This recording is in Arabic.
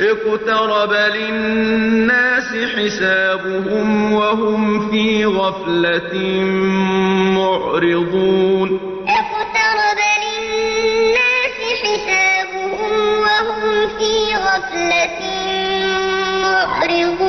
اقْتَرَبَ لِلنَّاسِ حِسَابُهُمْ وَهُمْ فِي غَفْلَةٍ مُّعْرِضُونَ. اقْتَرَبَ لِلنَّاسِ حِسَابُهُمْ وَهُمْ فِي غَفْلَةٍ مُّعْرِضُونَ.